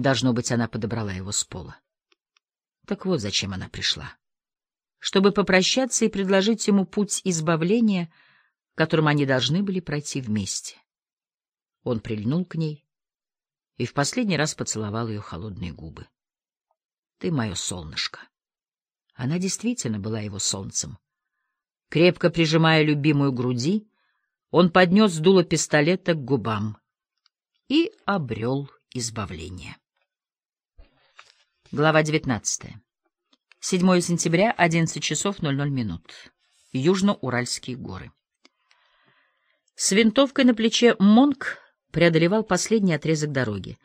Должно быть, она подобрала его с пола. Так вот зачем она пришла. Чтобы попрощаться и предложить ему путь избавления, которым они должны были пройти вместе. Он прильнул к ней и в последний раз поцеловал ее холодные губы. — Ты мое солнышко. Она действительно была его солнцем. Крепко прижимая любимую груди, он поднес дуло пистолета к губам и обрел избавление. Глава 19. 7 сентября, 11 часов 00 минут. Южно-Уральские горы. С винтовкой на плече Монк преодолевал последний отрезок дороги.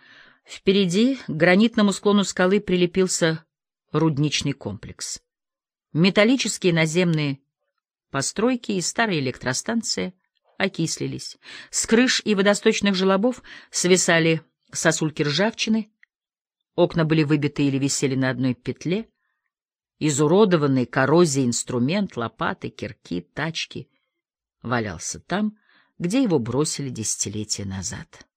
Впереди к гранитному склону скалы прилепился рудничный комплекс. Металлические наземные постройки и старая электростанция окислились. С крыш и водосточных желобов свисали сосульки ржавчины, окна были выбиты или висели на одной петле, изуродованный коррозией инструмент, лопаты, кирки, тачки валялся там, где его бросили десятилетия назад.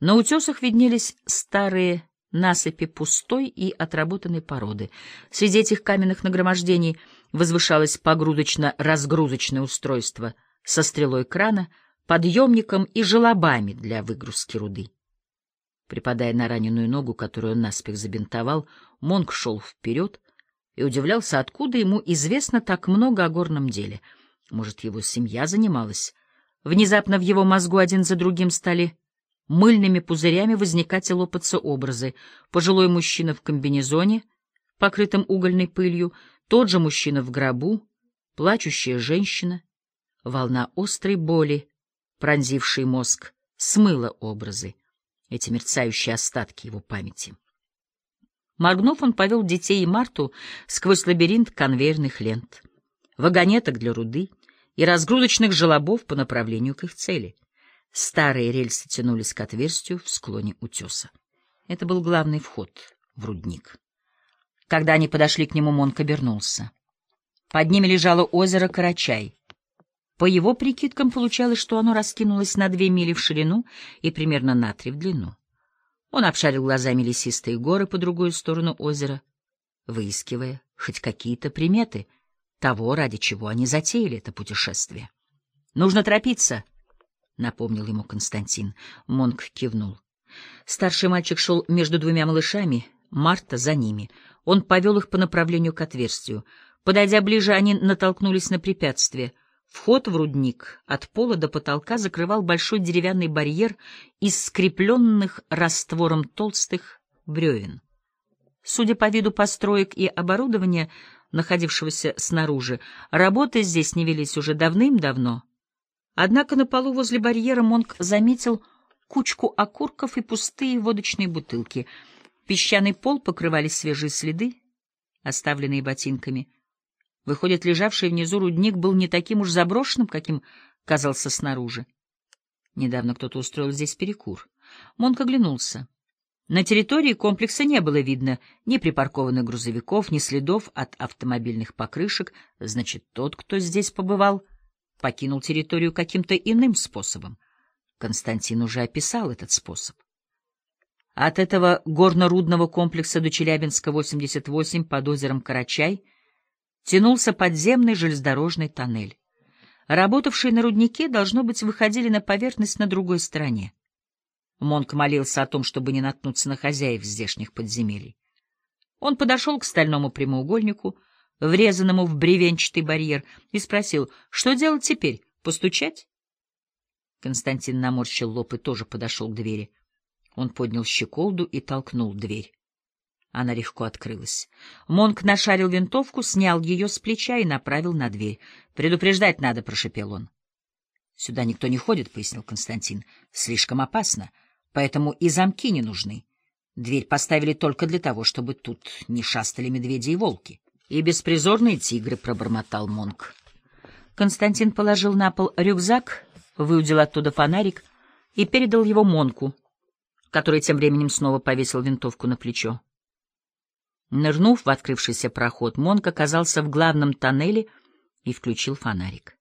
На утесах виднелись старые насыпи пустой и отработанной породы. Среди этих каменных нагромождений возвышалось погрузочно-разгрузочное устройство со стрелой крана, подъемником и желобами для выгрузки руды. Припадая на раненую ногу, которую он наспех забинтовал, Монк шел вперед и удивлялся, откуда ему известно так много о горном деле. Может, его семья занималась? Внезапно в его мозгу один за другим стали мыльными пузырями возникать и лопаться образы. Пожилой мужчина в комбинезоне, покрытым угольной пылью, тот же мужчина в гробу, плачущая женщина. Волна острой боли, пронзивший мозг, смыла образы, эти мерцающие остатки его памяти. Моргнув, он повел детей и Марту сквозь лабиринт конвейерных лент, вагонеток для руды и разгрузочных желобов по направлению к их цели — Старые рельсы тянулись к отверстию в склоне утеса. Это был главный вход в рудник. Когда они подошли к нему, Монк обернулся. Под ними лежало озеро Карачай. По его прикидкам получалось, что оно раскинулось на две мили в ширину и примерно на три в длину. Он обшарил глазами лесистые горы по другую сторону озера, выискивая хоть какие-то приметы того, ради чего они затеяли это путешествие. «Нужно торопиться!» напомнил ему Константин. Монк кивнул. Старший мальчик шел между двумя малышами, Марта за ними. Он повел их по направлению к отверстию. Подойдя ближе, они натолкнулись на препятствие. Вход в рудник от пола до потолка закрывал большой деревянный барьер из скрепленных раствором толстых бревен. Судя по виду построек и оборудования, находившегося снаружи, работы здесь не велись уже давным-давно — Однако на полу возле барьера Монк заметил кучку окурков и пустые водочные бутылки. Песчаный пол покрывали свежие следы, оставленные ботинками. Выходит, лежавший внизу рудник был не таким уж заброшенным, каким казался снаружи. Недавно кто-то устроил здесь перекур. Монк оглянулся. На территории комплекса не было видно ни припаркованных грузовиков, ни следов от автомобильных покрышек. Значит, тот, кто здесь побывал, покинул территорию каким-то иным способом. Константин уже описал этот способ. От этого горно-рудного комплекса до Челябинска 88 под озером Карачай тянулся подземный железнодорожный тоннель. Работавшие на руднике, должно быть, выходили на поверхность на другой стороне. Монк молился о том, чтобы не наткнуться на хозяев здешних подземелий. Он подошел к стальному прямоугольнику — врезанному в бревенчатый барьер, и спросил, что делать теперь, постучать? Константин наморщил лоб и тоже подошел к двери. Он поднял щеколду и толкнул дверь. Она легко открылась. Монк нашарил винтовку, снял ее с плеча и направил на дверь. «Предупреждать надо», — прошепел он. «Сюда никто не ходит», — пояснил Константин. «Слишком опасно, поэтому и замки не нужны. Дверь поставили только для того, чтобы тут не шастали медведи и волки» и беспризорные тигры, — пробормотал Монк. Константин положил на пол рюкзак, выудил оттуда фонарик и передал его Монку, который тем временем снова повесил винтовку на плечо. Нырнув в открывшийся проход, Монк оказался в главном тоннеле и включил фонарик.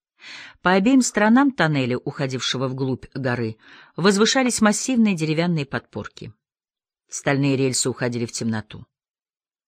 По обеим сторонам тоннеля, уходившего вглубь горы, возвышались массивные деревянные подпорки. Стальные рельсы уходили в темноту.